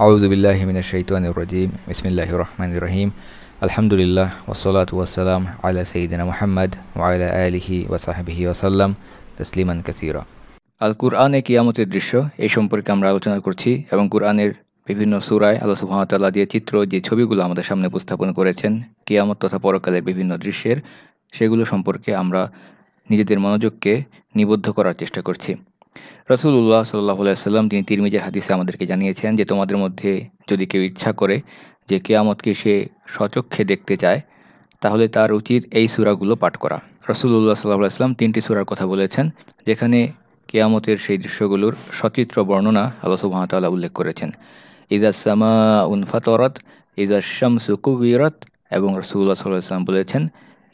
আউজুবিল্লাহমিনা শৈতানুর রাজিম ইসমিল্লাহ রহমান রহিম আলহামদুলিল্লাহ ওসলাত ওয়াসালাম আলা সঈদিনা মোহাম্মদ ওয়াইলা আলহি ওয়াসাহাবিহি ওয়াসাল্লাম তসলিমান কাসিরা আল কুরআনে কিয়ামতের দৃশ্য এই সম্পর্কে আমরা আলোচনা করছি এবং কুরআনের বিভিন্ন সুরায় আল্লাহ সুহামতাল্লাহ দিয়ে চিত্র, যে ছবিগুলো আমাদের সামনে উপস্থাপন করেছেন, কিয়ামত তথা পরকালের বিভিন্ন দৃশ্যের, সেগুলো সম্পর্কে আমরা নিজেদের মনোযোগকে নিবদ্ধ করার চেষ্টা করছি। রসুল্লাহ সাল্লাহ সাল্লাম তিনি তিরমিজের হাদিসে আমাদেরকে জানিয়েছেন যে, তোমাদের মধ্যে যদি কেউ ইচ্ছা করে যে, কেয়ামতকে সে স্বচক্ষে দেখতে চায়, তাহলে তার উচিত এই সুরাগুলো পাঠ করা। রসুল্লাহ সাল্লাহ আসলাম তিনটি সুরার কথা বলেছেন, যেখানে কেয়ামতের সেই দৃশ্যগুলোর সচিত্র বর্ণনা আল্লাহ সুবাহতাল্লাহ উল্লেখ করেছেন। ইজাজ সামা উনফাতরত ইজাজ শামসু কুবিরত এবং রসুল্লাহ সাল্লাহ বলেছেন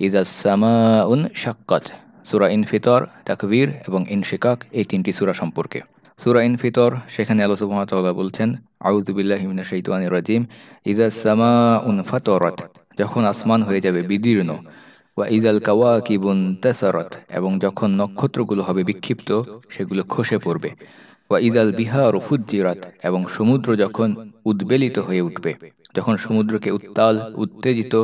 ইজাজ সামা উন শাক্কাত সুরা ইনফিতর, তাকবীর এবং ইনশিকাক এই তিনটি সুরা সম্পর্কে। সুরা ইনফিতর, সেখানে আল্লাহ সুবহানাহু বলছেন আউযুবিল্লাহি মিনাশ শাইতানির রাজিম ইজা সামা উনফাতরাত যখন আসমান হয়ে যাবে বিদীর্ণ, ওয়া ইজাল কাওয়াকিবুন তাসারাত এবং যখন নক্ষত্রগুলো হবে বিক্ষিপ্ত, সেগুলো খসে পড়বে, ওয়া ইজাল বিহার ফুজ্জিরাত এবং সমুদ্র যখন উদ্বেলিত হয়ে উঠবে, যখন সমুদ্রকে উত্তাল, উত্তেজিত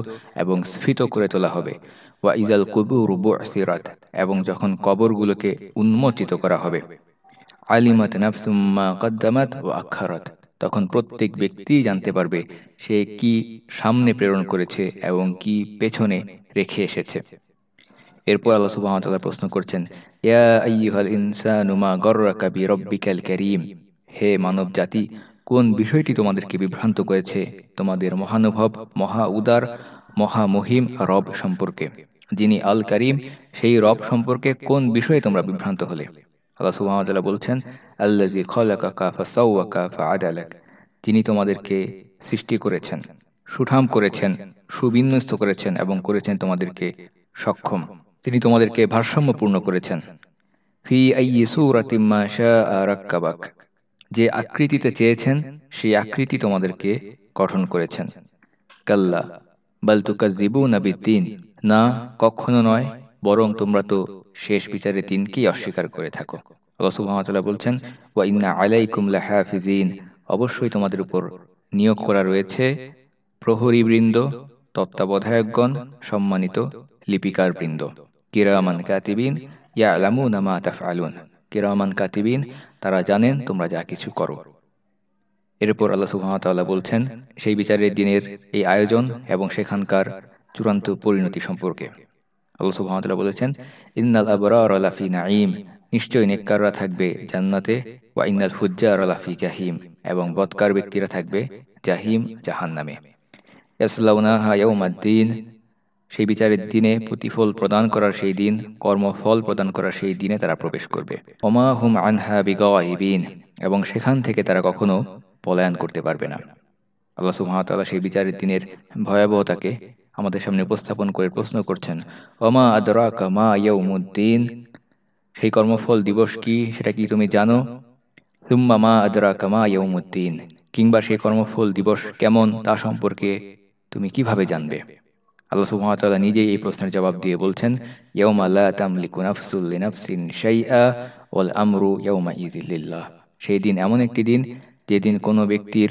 এবং স্ফীত করে তোলা হবে বা ওয়া ইজাল কুবুর বুসিরাত এবং যখন কবরগুলোকে উন্মোচিত করা হবে। আলিমাত নাফসুম্মা কদ্দামাত ও আখারাত। তখন প্রত্যেক ব্যক্তিই জানতে পারবে সে কি সামনে প্রেরণ করেছে এবং কি পেছনে রেখে এসেছে। এরপর আল্লাহ সুবহানাহু প্রশ্ন করছেন, ইয়া আইয়ুহাল ইনসানু মা গররাকা বিরাব্বিকাল কারীম? হে মানব জাতি, কোন বিষয়টি তোমাদেরকে বিভ্রান্ত করেছে? তোমাদের মহানুভব, মহা উদার মহামহিম রব সম্পর্কে। যিনি আল করিম সেই রব সম্পর্কে কোন বিষয়ে তোমরা বিভ্রান্ত হলে? আল্লাহ সুহামতাল্লাহ বলছেন আল্লাজি খলাকা কাফা আদালাক যিনি তোমাদেরকে সৃষ্টি করেছেন, সুঠাম করেছেন, সুবিন্যস্ত করেছেন এবং করেছেন তোমাদেরকে সক্ষম। তিনি তোমাদেরকে ভারসাম্যপূর্ণ করেছেন। ফি আইয়ি সূরাতিম্মা শাআ যে আকৃতিতে চেয়েছেন, সেই আকৃতি তোমাদেরকে গঠন করেছেন। কাল্লা, বাল তুকাজ্জিবুনা বিদ্দিন না, কখনো নয়, বরং তোমরা তো শেষ বিচারে দিনকেই অস্বীকার করে থাকো। আল্লাহ বলছেন, ওয়া ইন্না আলাইকুম লাহাফিজিন। অবশ্যই তোমাদের উপর নিয়োগ করা রয়েছে প্রহরীবৃন্দ, তত্ত্বাবধায়কগণ, সম্মানিত লিপিকার বৃন্দ কিরামান কাতিবিন ইয়ালামুনা মা তাফআলুন। কিরামান কাতিবিন, তারা জানেন তোমরা যা কিছু করো। এরপর আল্লাহ সুবহানাহু বলছেন, সেই বিচারের দিনের এই আয়োজন এবং সেখানকার চূড়ান্ত পরিণতি সম্পর্কে। আল্লাহ বলেছেন, ইন্নাল নাঈম নেককাররা থাকবে জান্নাতে ইন্নাল জাহিম এবং বদকার ব্যক্তিরা থাকবে জাহিম ইয়াসলাউনাহা ইয়াউমাদ্দিন, সেই বিচারের দিনে প্রতিফল প্রদান করার সেই দিন, কর্মফল প্রদান করার সেই দিনে তারা প্রবেশ করবে। ওমা হুম আনহা বিগাওয়াহিবিন এবং সেখান থেকে তারা কখনো পলায়ন করতে পারবে না। আল্লাহ সুহামতাল্লাহ সেই বিচারের দিনের ভয়াবহতাকে আমাদের সামনে উপস্থাপন করে প্রশ্ন করছেন, ওমা আদরাকা মা ইয়াউমুদ্দিন? সেই কর্মফল দিবস কি, সেটা কি তুমি জানো? তুম্মা মা আদরাকা মা ইয়াউমুদ্দিন। কিংবা সেই কর্মফল দিবস কেমন, তা সম্পর্কে তুমি কীভাবে জানবে? আল্লাহ সুবহানাহু নিজেই এই প্রশ্নের জবাব দিয়ে বলছেন, ইয়াউমা লা তামলিকু নাফসুল লিনাফসিন শাইআ ওয়াল আমরু সেই দিন এমন একটি দিন, যেদিন কোনো ব্যক্তির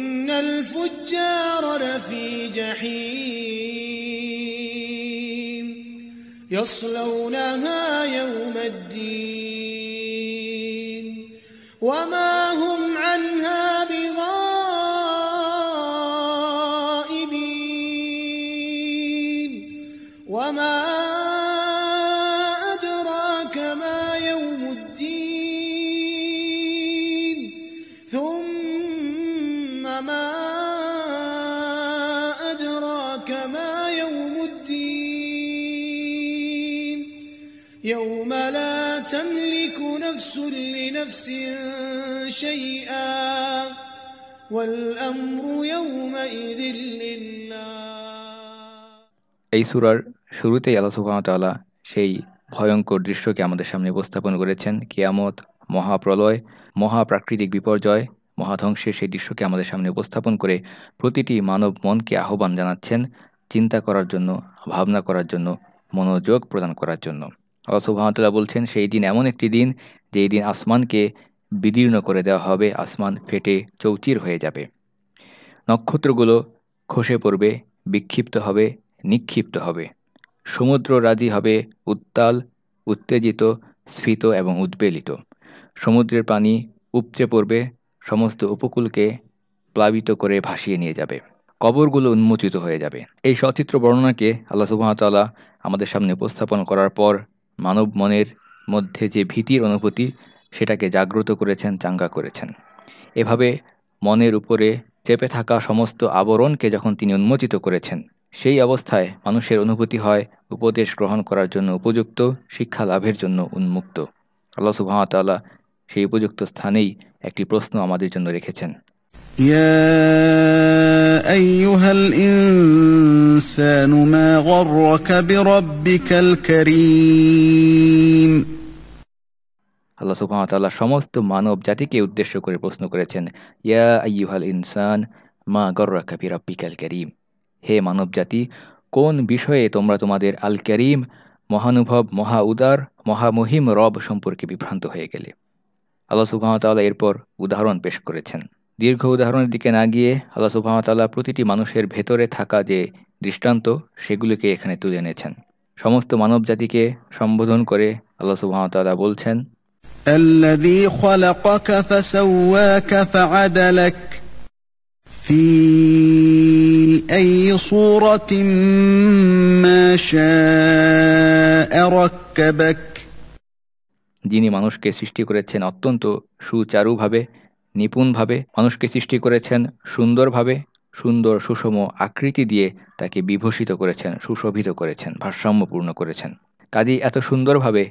الفجار لفي جحيم يصلونها يوم الدين وما هم لنفس شيئا والأمر يومئذ لله এই সুরার শুরুতেই আল্লাহ সুবাহতাল্লাহ সেই ভয়ঙ্কর দৃশ্যকে আমাদের সামনে উপস্থাপন করেছেন কিয়ামত মহাপ্রলয় মহাপ্রাকৃতিক বিপর্যয় মহাধ্বংসের সেই দৃশ্যকে আমাদের সামনে উপস্থাপন করে প্রতিটি মানব মনকে আহ্বান জানাচ্ছেন চিন্তা করার জন্য ভাবনা করার জন্য মনোযোগ প্রদান করার জন্য আল্লাহ সুবাহতাল্লাহ বলছেন, সেই দিন এমন একটি দিন যেই দিন আসমানকে বিদীর্ণ করে দেওয়া হবে, আসমান ফেটে চৌচির হয়ে যাবে। নক্ষত্রগুলো খসে পড়বে, বিক্ষিপ্ত হবে, নিক্ষিপ্ত হবে। সমুদ্র রাজি হবে, উত্তাল, উত্তেজিত, স্ফীত এবং উদ্বেলিত। সমুদ্রের পানি উপচে পড়বে, সমস্ত উপকূলকে প্লাবিত করে ভাসিয়ে নিয়ে যাবে। কবরগুলো উন্মোচিত হয়ে যাবে। এই সচিত্র বর্ণনাকে আল্লাহ সুবাহতাল্লাহ আমাদের সামনে উপস্থাপন করার পর মানব মনের মধ্যে যে ভীতির অনুভূতি, সেটাকে জাগ্রত করেছেন, চাঙ্গা করেছেন। এভাবে মনের উপরে চেপে থাকা সমস্ত আবরণকে যখন তিনি উন্মোচিত করেছেন, সেই অবস্থায় মানুষের অনুভূতি হয়, উপদেশ গ্রহণ করার জন্য উপযুক্ত, শিক্ষা লাভের জন্য উন্মুক্ত। আল্লাহ সুবাহতাল্লাহ সেই উপযুক্ত স্থানেই একটি প্রশ্ন আমাদের জন্য রেখেছেন। أيها الإنسان ما غرك بربك الكريم আল্লাহ সুবাহতাল্লাহ সমস্ত মানব জাতিকে উদ্দেশ্য করে প্রশ্ন করেছেন ইয়া আইয়ুহাল ইনসান মা গর্রা কাবি রব্বিকাল করিম হে মানব জাতি কোন বিষয়ে তোমরা তোমাদের আল করিম মহানুভব মহা উদার মহামহিম রব সম্পর্কে বিভ্রান্ত হয়ে গেলে আল্লাহ সুবাহতাল্লাহ এরপর উদাহরণ পেশ করেছেন দীর্ঘ উদাহরণের দিকে না গিয়ে আল্লাহ সুবাহতাল্লাহ প্রতিটি মানুষের ভেতরে থাকা যে দৃষ্টান্ত সেগুলিকে এখানে তুলে এনেছেন সমস্ত মানব জাতিকে সম্বোধন করে আল্লাহ সুবাহতাল্লাহ বলছেন الذي خلقك فسواك فعدلك في أي صورة ما شاء ركبك যিনি মানুষকে সৃষ্টি করেছেন অত্যন্ত সুচারুভাবে নিপুণভাবে মানুষকে সৃষ্টি করেছেন, সুন্দরভাবে সুন্দর সুষম আকৃতি দিয়ে তাকে বিভূষিত করেছেন, সুশোভিত করেছেন, ভারসাম্যপূর্ণ করেছেন। কাজেই এত সুন্দরভাবে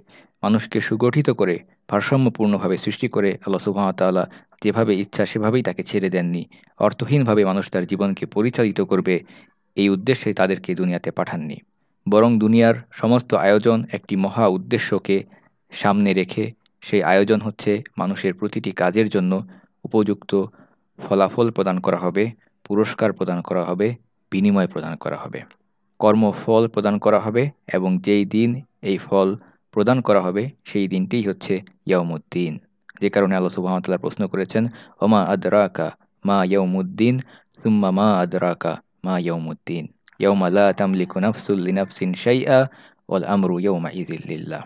মানুষকে সুগঠিত করে, ভারসাম্যপূর্ণভাবে সৃষ্টি করে আল্লাহ সুবাহতাল্লাহ যেভাবে ইচ্ছা সেভাবেই তাকে ছেড়ে দেননি, অর্থহীনভাবে মানুষ তার জীবনকে পরিচালিত করবে, এই উদ্দেশ্যে তাদেরকে দুনিয়াতে পাঠাননি। বরং দুনিয়ার সমস্ত আয়োজন একটি মহা উদ্দেশ্যকে সামনে রেখে, সেই আয়োজন হচ্ছে মানুষের প্রতিটি কাজের জন্য উপযুক্ত ফলাফল প্রদান করা হবে, পুরস্কার প্রদান করা হবে, বিনিময় প্রদান করা হবে। কর্মফল প্রদান করা হবে এবং যেই দিন এই ফল প্রদান করা হবে, সেই দিনটিই হচ্ছে ইয়ামুদ্দিন যে কারণে আল্লাহ সুবাহতাল্লাহ প্রশ্ন করেছেন, ওমা আদরাকা মা ইয়ামুদ্দিন সুম্মা মা আদরাকা মা ইয়ামুদ্দিন ইয়াউমা লা তামলিকু নাফসুল লিনাফসিন আমরু ইয়াউমা ইযিল্লিল্লাহ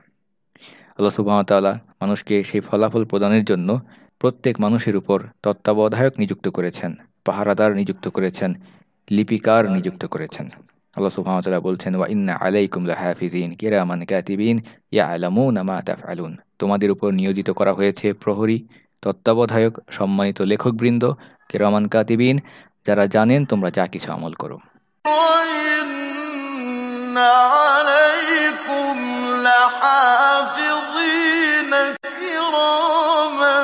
আল্লাহ সুবাহতাল্লাহ মানুষকে সেই ফলাফল প্রদানের জন্য প্রত্যেক মানুষের উপর তত্ত্বাবধায়ক নিযুক্ত করেছেন পাহারাদার নিযুক্ত করেছেন লিপিকার নিযুক্ত করেছেন। আল্লাহ সুহামতাল্লাহ বলছেন ওয়া ইন্না আলাইকুমলা হাফিজিন কেরামান ক্যাতিবিন ইয়া আলামু আমা আলুন তোমাদের উপর নিয়োজিত করা হয়েছে প্রহরী তত্ত্বাবধায়ক সম্মানিত লেখকবৃন্দ কেরামান কাতিবিন যারা জানেন তোমরা যা কিছু আমল করো। আলাইকুম لحافظين كراما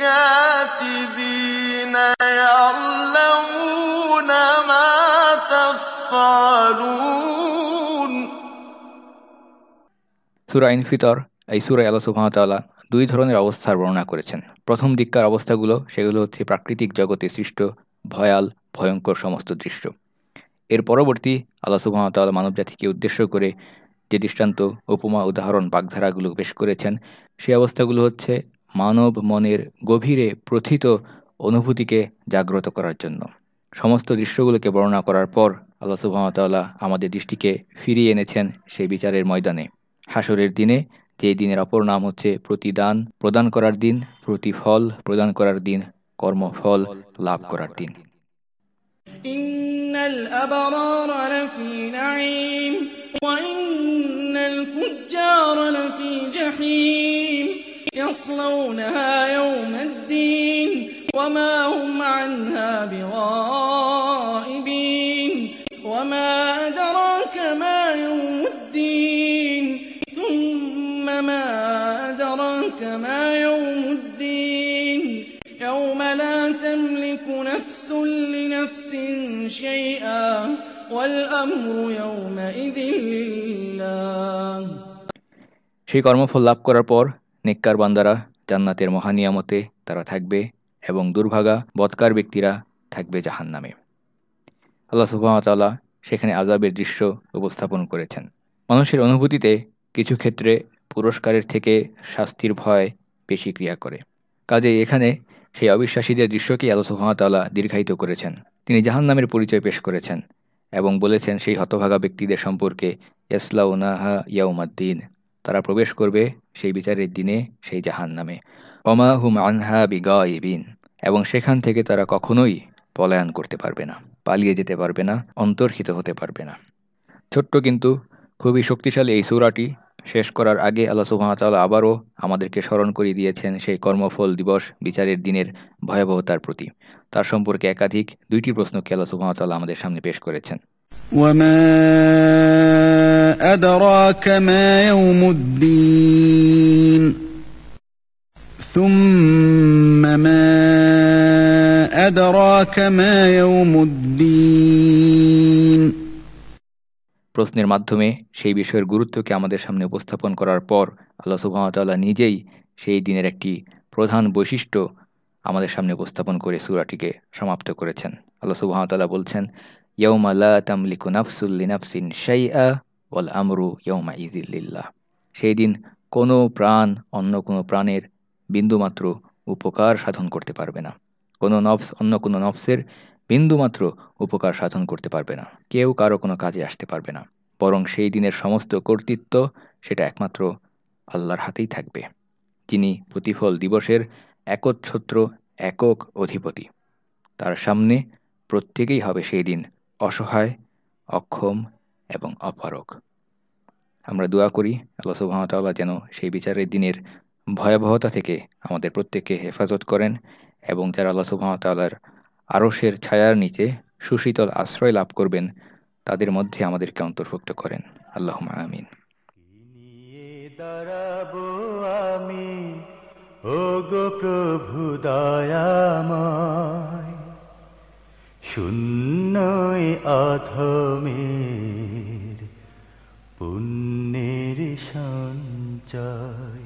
كاتبين يعلمون ما تفعلون সূরা ইনফিতর এই সুরায় আল্লাহ সুহামতাল্লাহ দুই ধরনের অবস্থার বর্ণনা করেছেন প্রথম দিককার অবস্থাগুলো সেগুলো হচ্ছে প্রাকৃতিক জগতে সৃষ্ট ভয়াল ভয়ঙ্কর সমস্ত দৃশ্য এর পরবর্তী আল্লাহ সুহামতাল্লাহ মানবজাতিকে উদ্দেশ্য করে যে দৃষ্টান্ত উপমা উদাহরণ বাগধারাগুলো পেশ করেছেন সেই অবস্থাগুলো হচ্ছে মানব মনের গভীরে প্রথিত অনুভূতিকে জাগ্রত করার জন্য। সমস্ত দৃশ্যগুলোকে বর্ণনা করার পর আল্লাহ সুহামতাল্লাহ আমাদের দৃষ্টিকে ফিরিয়ে এনেছেন সেই বিচারের ময়দানে। হাসরের দিনে যে দিনের অপর নাম হচ্ছে প্রতিদান প্রদান করার দিন, প্রতিফল প্রদান করার দিন, কর্মফল লাভ করার দিন। ইন্নাল আবরার الفجار لفي جحيم يصلونها يوم الدين وما هم عنها بغائبين وما أدراك ما يوم الدين ثم ما أدراك ما يوم الدين يوم لا تملك نفس لنفس شيئا সেই কর্মফল লাভ করার পর নেককার বান্দারা জান্নাতের মহানিয়ামতে তারা থাকবে এবং দুর্ভাগা, বৎকার ব্যক্তিরা থাকবে জাহান্নামে। আল্লাহ সুবাহতাল্লাহ সেখানে আজাবের দৃশ্য উপস্থাপন করেছেন। মানুষের অনুভূতিতে কিছু ক্ষেত্রে পুরস্কারের থেকে শাস্তির ভয় বেশি ক্রিয়া করে। কাজে এখানে সেই অবিশ্বাসীদের দৃশ্যকেই আল্লাহ সুহামতাল্লাহ দীর্ঘায়িত করেছেন। তিনি জাহান্নামের পরিচয় পেশ করেছেন। এবং বলেছেন, সেই হতভাগা ব্যক্তিদের সম্পর্কে ইয়াসলাউনাহা ইয়াউমাদ্দিন, তারা প্রবেশ করবে সেই বিচারের দিনে সেই জাহান নামে অমা হুম আনহা বিগাইবিন এবং সেখান থেকে তারা কখনোই পলায়ন করতে পারবে না, পালিয়ে যেতে পারবে না, অন্তর্হিত হতে পারবে না। ছোট্ট কিন্তু খুবই শক্তিশালী এই সূরাটি শেষ করার আগে আল্লাহ সুহামতাল্লাহ আবারও আমাদেরকে স্মরণ করিয়ে দিয়েছেন সেই কর্মফল দিবস বিচারের দিনের ভয়াবহতার প্রতি তার সম্পর্কে একাধিক দুইটি প্রশ্নকে আল্লাহ সুহামতাল্লাহ আমাদের সামনে পেশ করেছেন وما أدراك ما يوم الدين ثم ما أدراك ما يوم الدين প্রশ্নের মাধ্যমে সেই বিষয়ের গুরুত্বকে আমাদের সামনে উপস্থাপন করার পর আল্লাহ সুহামতাল্লাহ নিজেই সেই দিনের একটি প্রধান বৈশিষ্ট্য আমাদের সামনে উপস্থাপন করে সুরাটিকে সমাপ্ত করেছেন। আল্লাহ সুহামতাল্লাহ বলছেন ইয়ৌমা লা তামলিকু নাফসুল্লি নাফসিন শাইআ ওয়াল আমরু ইয়ৌমা ইজিল্লিল্লাহ সেই দিন কোনো প্রাণ অন্য কোনো প্রাণের বিন্দুমাত্র উপকার সাধন করতে পারবে না। কোনো নফস অন্য কোনো নফসের বিন্দুমাত্র উপকার সাধন করতে পারবে না। কেউ কারও কোনো কাজে আসতে পারবে না। বরং সেই দিনের সমস্ত কর্তৃত্ব সেটা একমাত্র আল্লাহর হাতেই থাকবে। যিনি প্রতিফল দিবসের একচ্ছত্র, একক অধিপতি। তার সামনে প্রত্যেকেই হবে সেই দিন অসহায়, অক্ষম এবং অপারক আমরা দোয়া করি, আল্লাহ সুবাহতাল্লাহ যেন সেই বিচারের দিনের ভয়াবহতা থেকে আমাদের প্রত্যেককে হেফাজত করেন এবং যারা আল্লাহ সুবাহতাল্লাহর আরসের ছায়ার নিচে সুশীতল আশ্রয় লাভ করবেন। তাদের মধ্যে আমাদেরকে অন্তর্ভুক্ত করেন। আল্লাহ আমিন। দাঁড়াবো আমি ও গো প্রভু দয়াময়, শূন্যই অধমের পুণ্যের সঞ্চয়।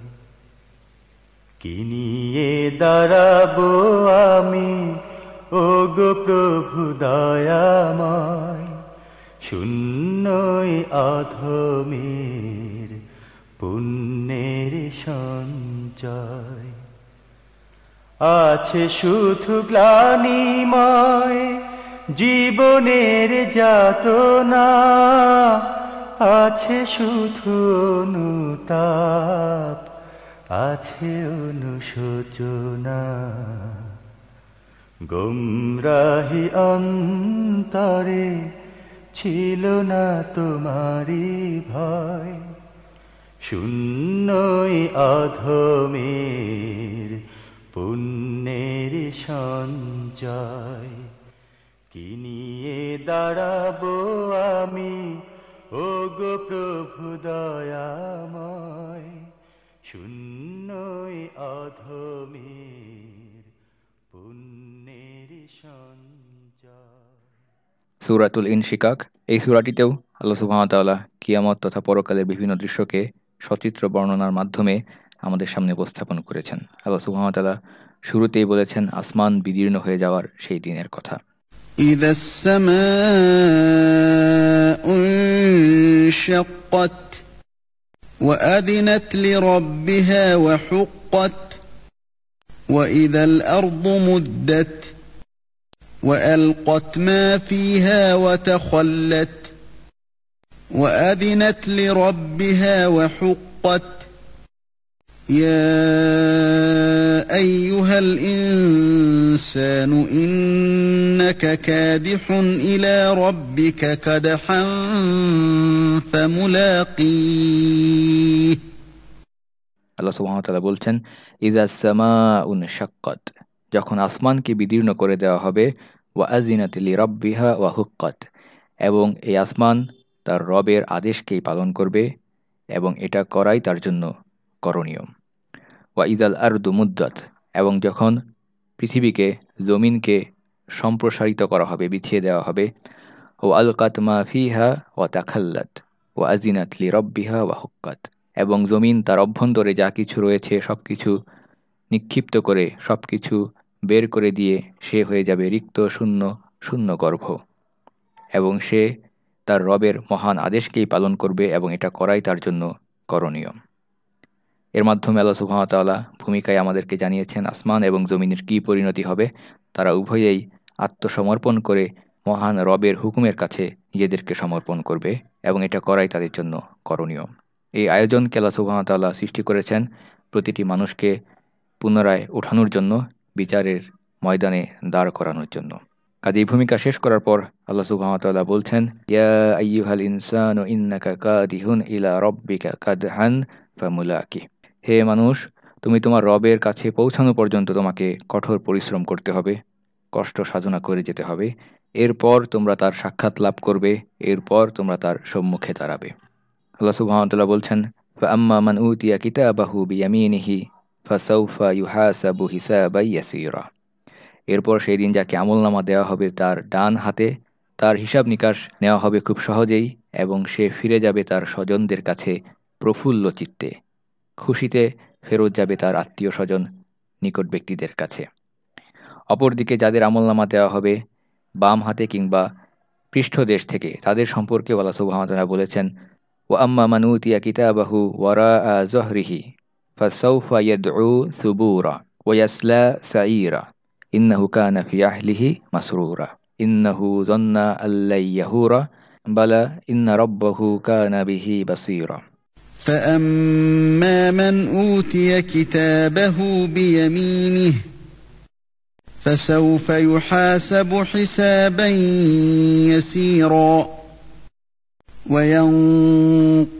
কি নিয়ে দাঁড়াবো আমি ও গো প্রভু দয়াময়, শূন্যই অধমের পুণ্যের সঞ্চয়। আছে শুধু গ্লানিময়, জীবনের যাতনা। আছে শুধু অনুতাপ, আছে অনুশোচনা। গুমরাহি অন্তরে ছিল না তোমারি ভয়। শূন্যই অধমের পুণ্যের সঞ্চয়। কি নিয়ে দাঁড়াবো আমি? ও গো প্রভু দয়াময়। শূন্যই অধমের সুরাতুল ইনশিকাক এই সুরাটিতেও আল্লাহ সুবাহতাল্লাহ কিয়ামত তথা পরকালের বিভিন্ন দৃশ্যকে সচিত্র বর্ণনার মাধ্যমে আমাদের সামনে উপস্থাপন করেছেন আল্লাহ সুহামতাল্লাহ শুরুতেই বলেছেন আসমান বিদীর্ণ হয়ে যাওয়ার সেই দিনের কথা إذا السماء انشقت وأذنت لربها وحقت وإذا الأرض مدت وألقت ما فيها وتخلت وأذنت لربها وحقت يا أيها الإنسان إنك كادح إلى ربك كدحا فملاقيه আল্লাহ সুহামতাল্লাহ বলছেন ইজা সামা উন শাক্কাত যখন আসমানকে বিদীর্ণ করে দেওয়া হবে ওয়া আজিনাতিলি রব্বিহা ওয়া হুক্কাত, এবং এই আসমান তার রবের আদেশকেই পালন করবে, এবং এটা করাই তার জন্য করণীয়। ওয়া ইজাল আরদু মুদ্দাত, এবং যখন পৃথিবীকে, জমিনকে সম্প্রসারিত করা হবে, বিছিয়ে দেওয়া হবে ও আলকাত মা ফিহা ওয়া তাখাল্লাত ও আজিনাত লি রব্বিহা ওয়া হুক্কাত, এবং জমিন তার অভ্যন্তরে যা কিছু রয়েছে সব কিছু নিক্ষিপ্ত করে সব কিছু বের করে দিয়ে সে হয়ে যাবে রিক্ত, শূন্য শূন্য গর্ভ। এবং সে তার রবের মহান আদেশকেই পালন করবে এবং এটা করাই তার জন্য করণীয়। এর মাধ্যমে আল্লাহ সুহামতাল্লাহ ভূমিকায় আমাদেরকে জানিয়েছেন, আসমান এবং জমিনের কী পরিণতি হবে তারা উভয়েই আত্মসমর্পণ করে মহান রবের হুকুমের কাছে নিজেদেরকে সমর্পণ করবে এবং এটা করাই তাদের জন্য করণীয়। এই আয়োজনকে আল্লাহ সুহামতাল্লাহ সৃষ্টি করেছেন প্রতিটি মানুষকে পুনরায় ওঠানোর জন্য বিচারের ময়দানে দাঁড় করানোর জন্য। কাজে এই ভূমিকা শেষ করার পর আল্লাহ সুহামতাল্লাহ বলছেন ইনসান ও ইলা হে মানুষ, তুমি তোমার রবের কাছে পৌঁছানো পর্যন্ত তোমাকে কঠোর পরিশ্রম করতে হবে, কষ্ট সাধনা করে যেতে হবে। এরপর তোমরা তার সাক্ষাৎ লাভ করবে, এরপর তোমরা তার সম্মুখে দাঁড়াবে। আল্লাহ সুহামতাল্লাহ বলছেন আম্মা মান উতিয়া কিতাবাহু বিয়ামিনিহি ফাসাউফা ইউহাসাবু হিসাবাই ইয়াসিরা এরপর সেই দিন যাকে আমলনামা দেওয়া হবে তার ডান হাতে, তার হিসাব নিকাশ নেওয়া হবে খুব সহজেই এবং সে ফিরে যাবে তার স্বজনদের কাছে প্রফুল্ল চিত্তে। খুশিতে ফেরত যাবে তার আত্মীয় স্বজন নিকট ব্যক্তিদের কাছে। অপরদিকে যাদের আমলনামা দেওয়া হবে বাম হাতে কিংবা পৃষ্ঠদেশ থেকে, তাদের সম্পর্কে ওয়ালা সুবাহতলা বলেছেন ও আম্মা মানুতিয়া কিতাবাহু ওয়ারা জহরিহি। فسوف يدعو ثبورا ويسلى سعيرا. إنه كان في أهله مسرورا. إنه ظن أن لن يهورا. بلى إن ربه كان به بصيرا. فأما من أوتي كتابه بيمينه فسوف يحاسب حسابا يسيرا. وينظر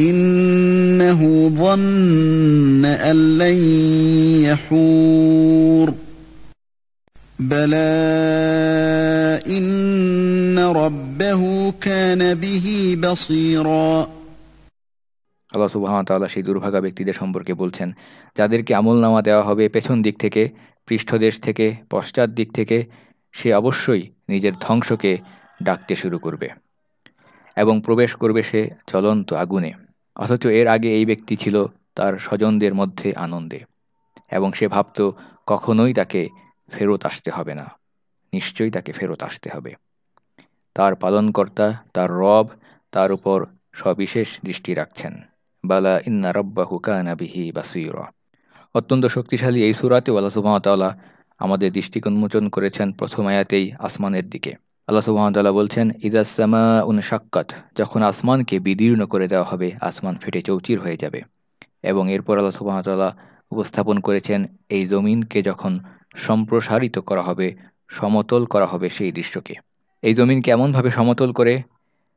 إنه ظن أن لن يحور بلى إن ربه كان به بصيرا আল্লাহ সুবাহতাল্লাহ সেই দুর্ভাগা ব্যক্তিদের সম্পর্কে বলছেন যাদেরকে আমলনামা দেওয়া হবে পেছন দিক থেকে পৃষ্ঠদেশ থেকে পশ্চাৎ দিক থেকে সে অবশ্যই নিজের ধ্বংসকে ডাকতে শুরু করবে এবং প্রবেশ করবে সে জ্বলন্ত আগুনে অথচ এর আগে এই ব্যক্তি ছিল তার স্বজনদের মধ্যে আনন্দে, এবং সে ভাবত কখনোই তাকে ফেরত আসতে হবে না, নিশ্চয়ই তাকে ফেরত আসতে হবে। তার পালনকর্তা, তার রব, তার উপর সবিশেষ দৃষ্টি রাখছেন। বালা ইন্না রব্বাহু বিহি বাসীরা। অত্যন্ত শক্তিশালী এই সুরাতে আল্লাহ সুবহানাহু আমাদের দৃষ্টি উন্মোচন করেছেন প্রথম আয়াতেই আসমানের দিকে। আল্লাহ সুবহানাহু বলছেন ইজা সামা উন শাক্কাত যখন আসমানকে বিদীর্ণ করে দেওয়া হবে, আসমান ফেটে চৌচির হয়ে যাবে। এবং এরপর আল্লাহ সুবহানাহু উপস্থাপন করেছেন, এই জমিনকে যখন সম্প্রসারিত করা হবে, সমতল করা হবে সেই দৃশ্যকে। এই জমিনকে এমনভাবে সমতল করে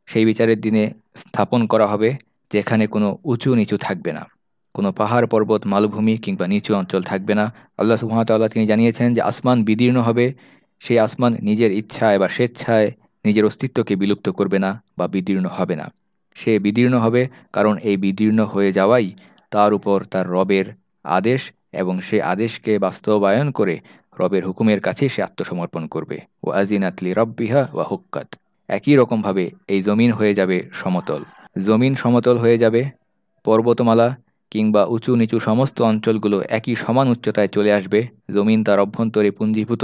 সেই বিচারের দিনে স্থাপন করা হবে, যেখানে কোনো উঁচু নিচু থাকবে না। কোনো পাহাড়, পর্বত, মালভূমি কিংবা নিচু অঞ্চল থাকবে না। আল্লাহ সুহামতাল্লাহ তিনি জানিয়েছেন যে, আসমান বিদীর্ণ হবে সেই আসমান নিজের ইচ্ছায় বা স্বেচ্ছায় নিজের অস্তিত্বকে বিলুপ্ত করবে না বা বিদীর্ণ হবে না। সে বিদীর্ণ হবে কারণ এই বিদীর্ণ হয়ে যাওয়াই তার উপর তার রবের আদেশ এবং সে আদেশকে বাস্তবায়ন করে রবের হুকুমের কাছে সে আত্মসমর্পণ করবে। ও আজিনাতলি রব্বিহা ওয়া হুক্কাত। একই রকমভাবে এই জমিন হয়ে যাবে সমতল। জমিন সমতল হয়ে যাবে পর্বতমালা কিংবা উঁচু নিচু সমস্ত অঞ্চলগুলো একই সমান উচ্চতায় চলে আসবে। জমিন তার অভ্যন্তরে পুঞ্জীভূত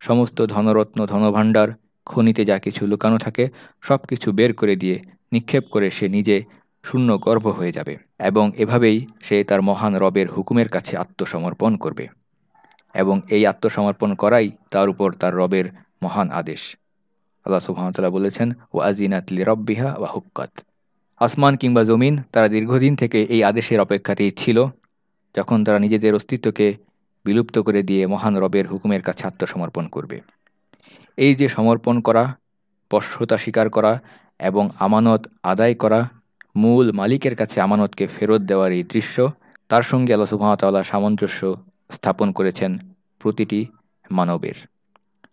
সমস্ত ধনরত্ন, ধনভাণ্ডার, খনিতে যা কিছু লুকানো থাকে সব কিছু বের করে দিয়ে নিক্ষেপ করে সে নিজে শূন্য গর্ভ হয়ে যাবে এবং এভাবেই সে তার মহান রবের হুকুমের কাছে আত্মসমর্পণ করবে। এবং এই আত্মসমর্পণ করাই তার উপর তার রবের মহান আদেশ। আল্লাহ সুহামতাল্লাহ বলেছেন ও আজিনাতলি রব্বিহা ওয়া হুক্কাত। আসমান কিংবা জমিন তারা দীর্ঘদিন থেকে এই আদেশের অপেক্ষাতেই ছিল, যখন তারা নিজেদের অস্তিত্বকে বিলুপ্ত করে দিয়ে মহান রবের হুকুমের কাছে আত্মসমর্পণ করবে। এই যে সমর্পণ করা, বশ্যতা স্বীকার করা এবং আমানত আদায় করা মূল মালিকের কাছে আমানতকে ফেরত দেওয়ার এই দৃশ্য, তার সঙ্গে আল্লাহ সুবাহতাল্লাহ সামঞ্জস্য স্থাপন করেছেন প্রতিটি মানবের।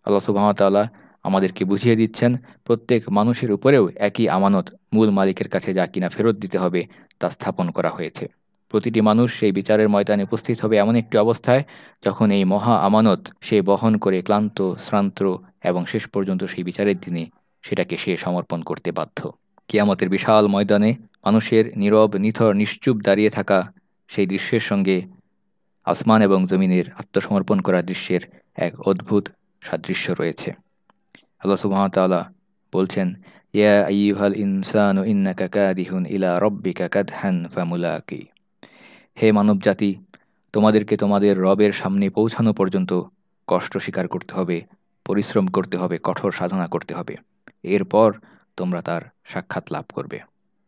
আল্লাহ সুবাহতাল্লাহ আমাদেরকে বুঝিয়ে দিচ্ছেন, প্রত্যেক মানুষের উপরেও একই আমানত মূল মালিকের কাছে যা কিনা ফেরত দিতে হবে তা স্থাপন করা হয়েছে। প্রতিটি মানুষ সেই বিচারের ময়দানে উপস্থিত হবে এমন একটি অবস্থায় যখন এই মহা আমানত সে বহন করে ক্লান্ত, শ্রান্ত এবং শেষ পর্যন্ত সেই বিচারের দিনে সেটাকে সে সমর্পণ করতে বাধ্য। কিয়ামতের বিশাল ময়দানে মানুষের নীরব, নিথর, নিশ্চুপ দাঁড়িয়ে থাকা সেই দৃশ্যের সঙ্গে আসমান এবং জমিনের আত্মসমর্পণ করা দৃশ্যের এক অদ্ভুত সাদৃশ্য রয়েছে। আল্লাহ সুবাহতাল্লাহ বলছেন, ইয়া আইয়ুহাল ইনসানু ইন্নাকা কাদিহুন ইলা রব্বিকা কাদহান ফামুলাকি। হে মানব জাতি তোমাদেরকে তোমাদের রবের সামনে পৌঁছানো পর্যন্ত কষ্ট স্বীকার করতে হবে, পরিশ্রম করতে হবে, কঠোর সাধনা করতে হবে। এরপর তোমরা তার সাক্ষাৎ লাভ করবে।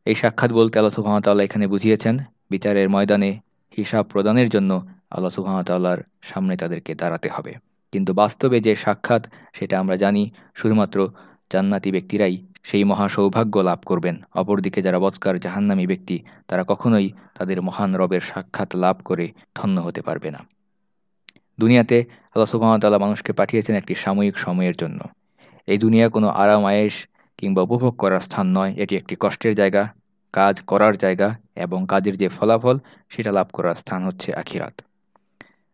এই সাক্ষাৎ বলতে আল্লাহ সুহামতাল্লাহ এখানে বুঝিয়েছেন, বিচারের ময়দানে হিসাব প্রদানের জন্য আল্লাহ সুহামতাল্লাহর সামনে তাদেরকে দাঁড়াতে হবে। কিন্তু বাস্তবে যে সাক্ষাৎ, সেটা আমরা জানি শুধুমাত্র জান্নাতি ব্যক্তিরাই সেই মহা সৌভাগ্য লাভ করবেন। অপরদিকে যারা বৎকার জাহান্নামী ব্যক্তি, তারা কখনোই তাদের মহান রবের সাক্ষাৎ লাভ করে ধন্য হতে পারবে না। দুনিয়াতে আল্লাহ সুবাহতাল্লাহ মানুষকে পাঠিয়েছেন একটি সাময়িক সময়ের জন্য। এই দুনিয়া কোনো আরাম আয়েস কিংবা উপভোগ করার স্থান নয়। এটি একটি কষ্টের জায়গা, কাজ করার জায়গা এবং কাজের যে ফলাফল, সেটা লাভ করার স্থান হচ্ছে আখিরাত।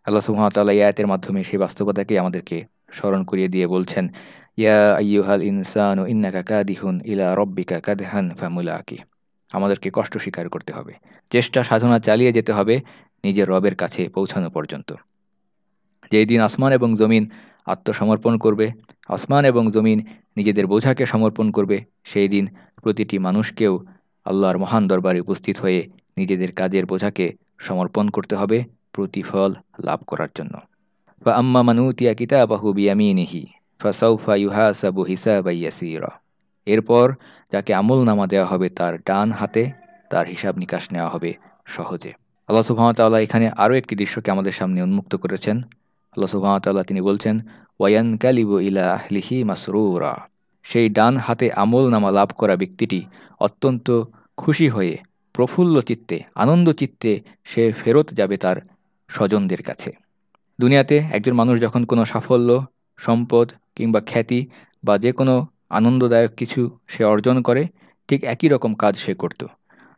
আল্লাহ সুহামতাল্লাহ ইয়াতের মাধ্যমে সেই বাস্তবতাকে আমাদেরকে স্মরণ করিয়ে দিয়ে বলছেন ইয়া আইয়ুহাল ইনসান ইন্নাকা কাদিহুন ইলা রব্বিকা কাদহান ফামুলাকি আমাদেরকে কষ্ট স্বীকার করতে হবে। চেষ্টা, সাধনা চালিয়ে যেতে হবে নিজের রবের কাছে পৌঁছানো পর্যন্ত। যেই দিন আসমান এবং জমিন আত্মসমর্পণ করবে, আসমান এবং জমিন নিজেদের বোঝাকে সমর্পণ করবে সেই দিন প্রতিটি মানুষকেও আল্লাহর মহান দরবারে উপস্থিত হয়ে নিজেদের কাজের বোঝাকে সমর্পণ করতে হবে প্রতিফল লাভ করার জন্য। বা আম্মা মানুতিয়া কিতাবাহু বিয়ামিনিহি। ফাসাউফা ইউহাসাবু হিসাবা ইয়াসিরা। এরপর যাকে আমল নামা দেওয়া হবে তার ডান হাতে, তার হিসাব নিকাশ নেওয়া হবে সহজে। আল্লাহ সুহামতাল্লাহ এখানে আরও একটি দৃশ্যকে আমাদের সামনে উন্মুক্ত করেছেন। আল্লাহ সুহামতাল্লাহ তিনি বলছেন ওয়ান কালিবু ইলা আহলিহি মাসরুরা। সেই ডান হাতে আমল নামা লাভ করা ব্যক্তিটি অত্যন্ত খুশি হয়ে, প্রফুল্ল চিত্তে, আনন্দ চিত্তে সে ফেরত যাবে তার স্বজনদের কাছে। দুনিয়াতে একজন মানুষ যখন কোনো সাফল্য, সম্পদ কিংবা খ্যাতি বা যে কোনো আনন্দদায়ক কিছু সে অর্জন করে, ঠিক একই রকম কাজ সে করত।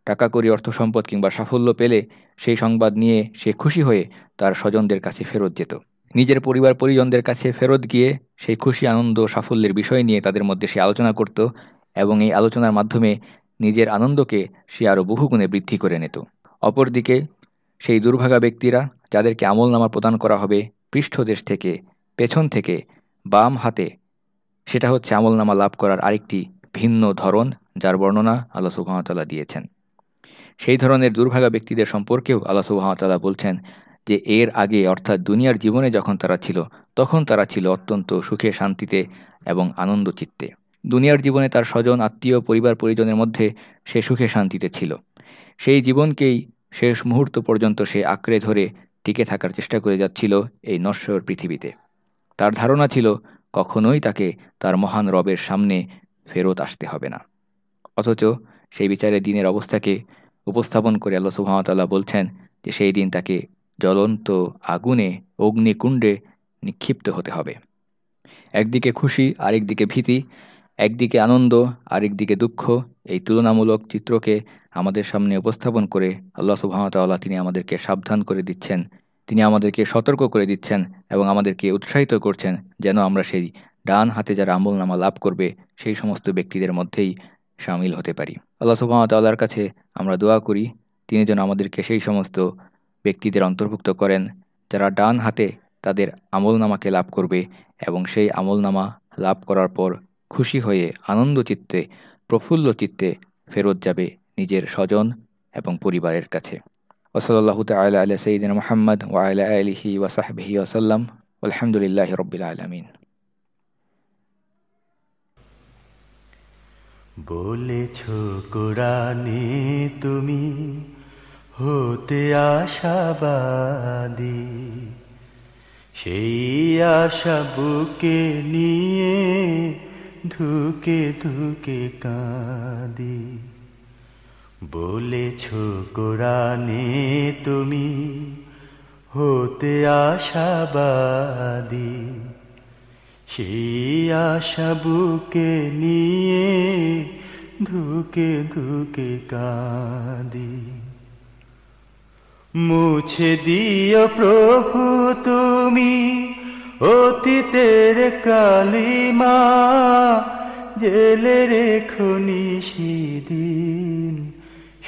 টাকা করি অর্থ সম্পদ কিংবা সাফল্য পেলে সেই সংবাদ নিয়ে সে খুশি হয়ে তার স্বজনদের কাছে ফেরত যেত। নিজের পরিবার, পরিজনদের কাছে ফেরত গিয়ে সেই খুশি, আনন্দ, সাফল্যের বিষয় নিয়ে তাদের মধ্যে সে আলোচনা করত এবং এই আলোচনার মাধ্যমে নিজের আনন্দকে সে আরও বহুগুণে বৃদ্ধি করে নিত। অপরদিকে সেই দুর্ভাগা ব্যক্তিরা, যাদেরকে আমল নামা প্রদান করা হবে, পৃষ্ঠদেশ থেকে, পেছন থেকে বাম হাতে। সেটা হচ্ছে আমলনামা লাভ করার আরেকটি ভিন্ন ধরন, যার বর্ণনা আল্লাহ সুবাহতাল্লাহ দিয়েছেন। সেই ধরনের দুর্ভাগা ব্যক্তিদের সম্পর্কেও আল্লাহ সুবাহতাল্লাহ বলছেন যে, এর আগে অর্থাৎ দুনিয়ার জীবনে যখন তারা ছিল, তখন তারা ছিল অত্যন্ত সুখে, শান্তিতে এবং আনন্দ চিত্তে দুনিয়ার জীবনে তার স্বজন, আত্মীয়, পরিবার, পরিজনের মধ্যে সে সুখে, শান্তিতে ছিল। সেই জীবনকেই শেষ মুহূর্ত পর্যন্ত সে আঁকড়ে ধরে টিকে থাকার চেষ্টা করে যাচ্ছিল এই নশ্বর পৃথিবীতে। তার ধারণা ছিল কখনোই তাকে তার মহান রবের সামনে ফেরত আসতে হবে না। অথচ সেই বিচারে দিনের অবস্থাকে উপস্থাপন করে আল্লাহ সুহামতাল্লাহ বলছেন যে সেই দিন তাকে জ্বলন্ত আগুনে, অগ্নিকুণ্ডে নিক্ষিপ্ত হতে হবে। একদিকে খুশি, আরেকদিকে ভীতি, একদিকে আনন্দ, আরেকদিকে দুঃখ। এই তুলনামূলক চিত্রকে আমাদের সামনে উপস্থাপন করে আল্লাহ সুবাহতাল্লাহ তিনি আমাদেরকে সাবধান করে দিচ্ছেন তিনি আমাদেরকে সতর্ক করে দিচ্ছেন এবং আমাদেরকে উৎসাহিত করছেন যেন আমরা সেই ডান হাতে যারা আমল নামা লাভ করবে, সেই সমস্ত ব্যক্তিদের মধ্যেই সামিল হতে পারি। আল্লাহ সুবাহতাল্লাহর কাছে আমরা দোয়া করি, তিনি যেন আমাদেরকে সেই সমস্ত ব্যক্তিদের অন্তর্ভুক্ত করেন যারা ডান হাতে তাদের আমলনামাকে লাভ করবে এবং সেই আমলনামা লাভ করার পর খুশি হয়ে আনন্দ চিত্তে, প্রফুল্ল চিত্তে ফেরত যাবে নিজের স্বজন এবং পরিবারের কাছে। ওসলাল্লাহ তালা আলা সঈদিন মোহাম্মদ ওয়াইলা আলহি ওয়াসাহবিহি ওসাল্লাম আলহামদুলিল্লাহ রবিল আলমিন বলেছ কোরআনে তুমি হতে আশাবাদী। সেই আশা বুকে নিয়ে ধুকে ধুকে কাঁদি। বলেছ কোরআনে তুমি হতে আশাবাদী। সেই আশা বুকে নিয়ে ধুকে ধুকে কাঁদি। মুছে দিও প্রভু তুমি অতীতের কালিমা, জেলে রেখো নিশিদিন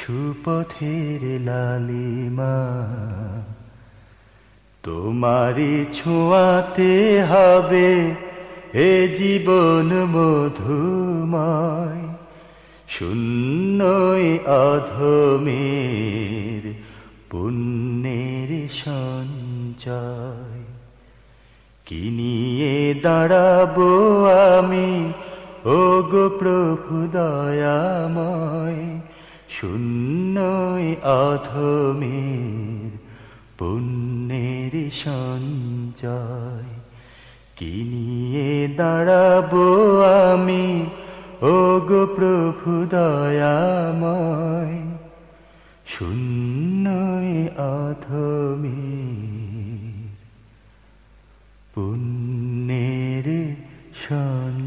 সুপথের লালিমা তোমারি ছোঁয়াতে হবে এ জীবন মধুময়, শূন্যই অধমের পুণ্যের সঞ্চয়। কি নিয়ে দাঁড়াবো আমি ও গো প্রভু দয়াময় শূন্যই অধমের পুণ্যের সঞ্চয়। কিনিয়ে দাঁড়াবো আমি? ও গো প্রভু দয়াময়। শূন্যই অধমের পুণ্যের সঞ্চয়।